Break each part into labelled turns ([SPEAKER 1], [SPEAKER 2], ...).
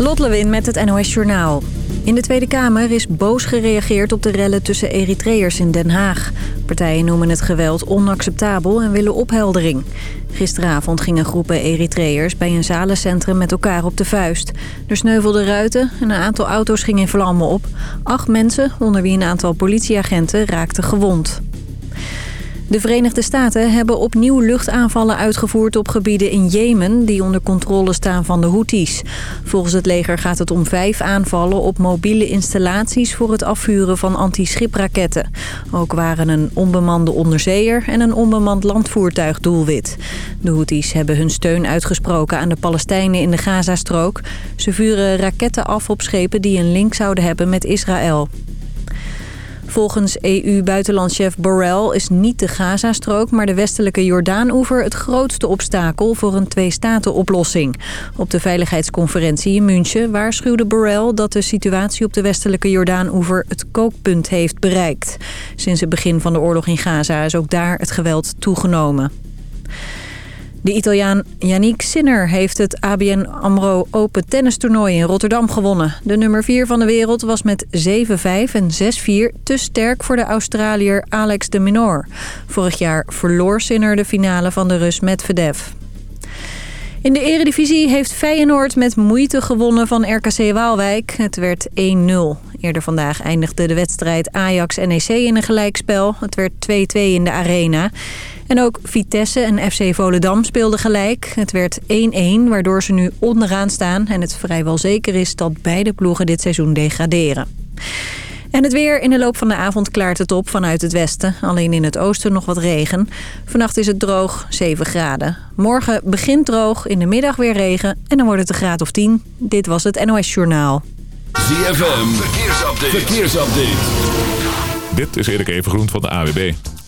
[SPEAKER 1] Lot Lewin met het NOS Journaal. In de Tweede Kamer is boos gereageerd op de rellen tussen Eritreërs in Den Haag. Partijen noemen het geweld onacceptabel en willen opheldering. Gisteravond gingen groepen Eritreërs bij een zalencentrum met elkaar op de vuist. Er sneuvelden ruiten en een aantal auto's gingen in vlammen op. Acht mensen, onder wie een aantal politieagenten, raakten gewond. De Verenigde Staten hebben opnieuw luchtaanvallen uitgevoerd op gebieden in Jemen... die onder controle staan van de Houthis. Volgens het leger gaat het om vijf aanvallen op mobiele installaties... voor het afvuren van anti-schipraketten. Ook waren een onbemande onderzeeër en een onbemand landvoertuig doelwit. De Houthis hebben hun steun uitgesproken aan de Palestijnen in de Gazastrook. Ze vuren raketten af op schepen die een link zouden hebben met Israël. Volgens EU-buitenlandchef Borrell is niet de Gazastrook... maar de westelijke Jordaanoever het grootste obstakel voor een twee-staten-oplossing. Op de veiligheidsconferentie in München waarschuwde Borrell... dat de situatie op de westelijke Jordaanoever het kookpunt heeft bereikt. Sinds het begin van de oorlog in Gaza is ook daar het geweld toegenomen. De Italiaan Yannick Sinner heeft het ABN AMRO Open tennistoernooi in Rotterdam gewonnen. De nummer 4 van de wereld was met 7-5 en 6-4 te sterk voor de Australiër Alex de Minor. Vorig jaar verloor Sinner de finale van de Rus Medvedev. In de eredivisie heeft Feyenoord met moeite gewonnen van RKC Waalwijk. Het werd 1-0. Eerder vandaag eindigde de wedstrijd Ajax-NEC in een gelijkspel. Het werd 2-2 in de arena. En ook Vitesse en FC Volendam speelden gelijk. Het werd 1-1, waardoor ze nu onderaan staan. En het vrijwel zeker is dat beide ploegen dit seizoen degraderen. En het weer in de loop van de avond klaart het op vanuit het westen. Alleen in het oosten nog wat regen. Vannacht is het droog, 7 graden. Morgen begint droog, in de middag weer regen en dan wordt het een graad of 10. Dit was het NOS Journaal.
[SPEAKER 2] ZFM, verkeersupdate. verkeersupdate.
[SPEAKER 3] Dit is Erik Evengroen van de AWB.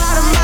[SPEAKER 4] Out of my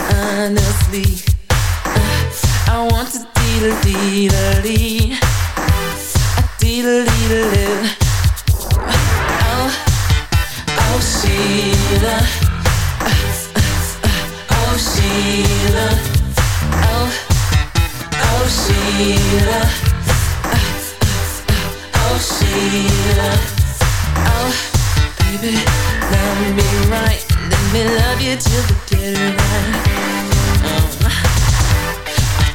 [SPEAKER 5] honestly. Uh, I want to dee-da-dee-da-dee Dee-da-dee-da-dee Oh, oh Sheila Oh Oh, Sheila Oh Sheila Oh, baby, love me right me love you till the dead of night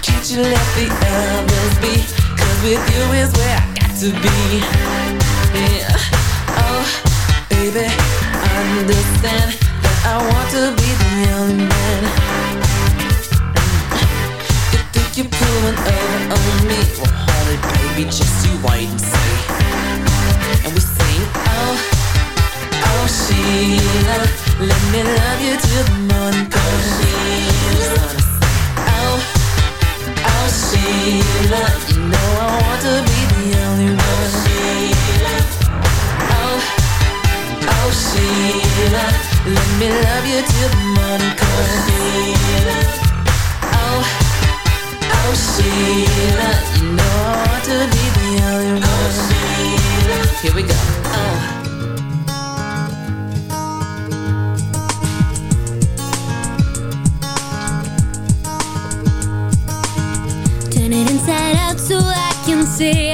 [SPEAKER 5] Can't you let the others be? Cause with you is where I got to be. Yeah, oh, baby, understand That I want to be the only man. Mm. You think you're pulling over on me? Well, it, baby, just you wait and see. And we sing, oh, oh, Sheila Let me love you till the morning comes Oh, Sheila You know I want to be the only one Oh, Sheila Let me love you till the morning comes Oh, Sheila You know I want to be the only one Here we go, oh
[SPEAKER 6] see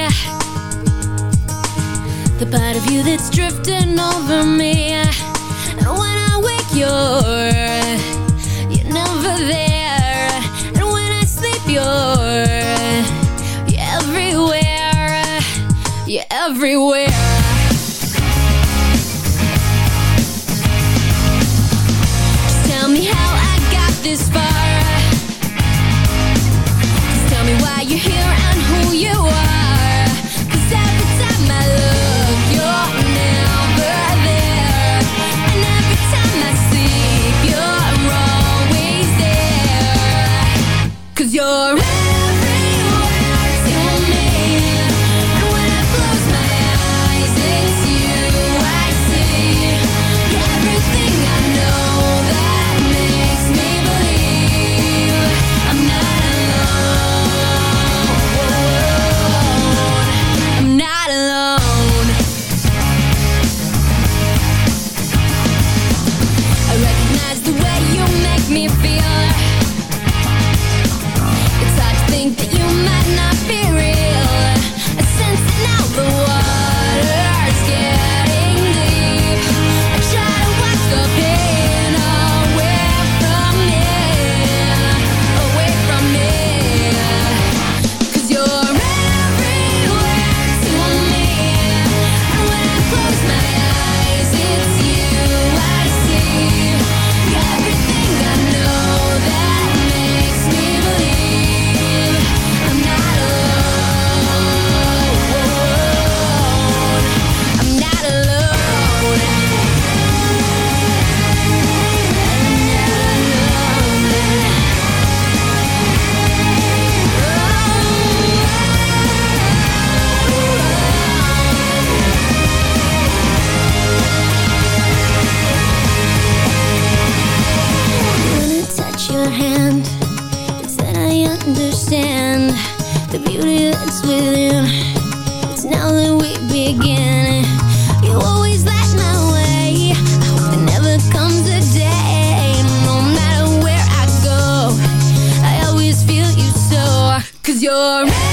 [SPEAKER 6] the part of you that's drifting over me. And when I wake, you're you're never there. And when I sleep, you're you're everywhere. You're everywhere. Just tell me how I got this far. Hand, it's that I understand the beauty that's within. It's now that we begin. You always light my way. I hope there never comes a day. No matter where I go, I always feel you so. Cause you're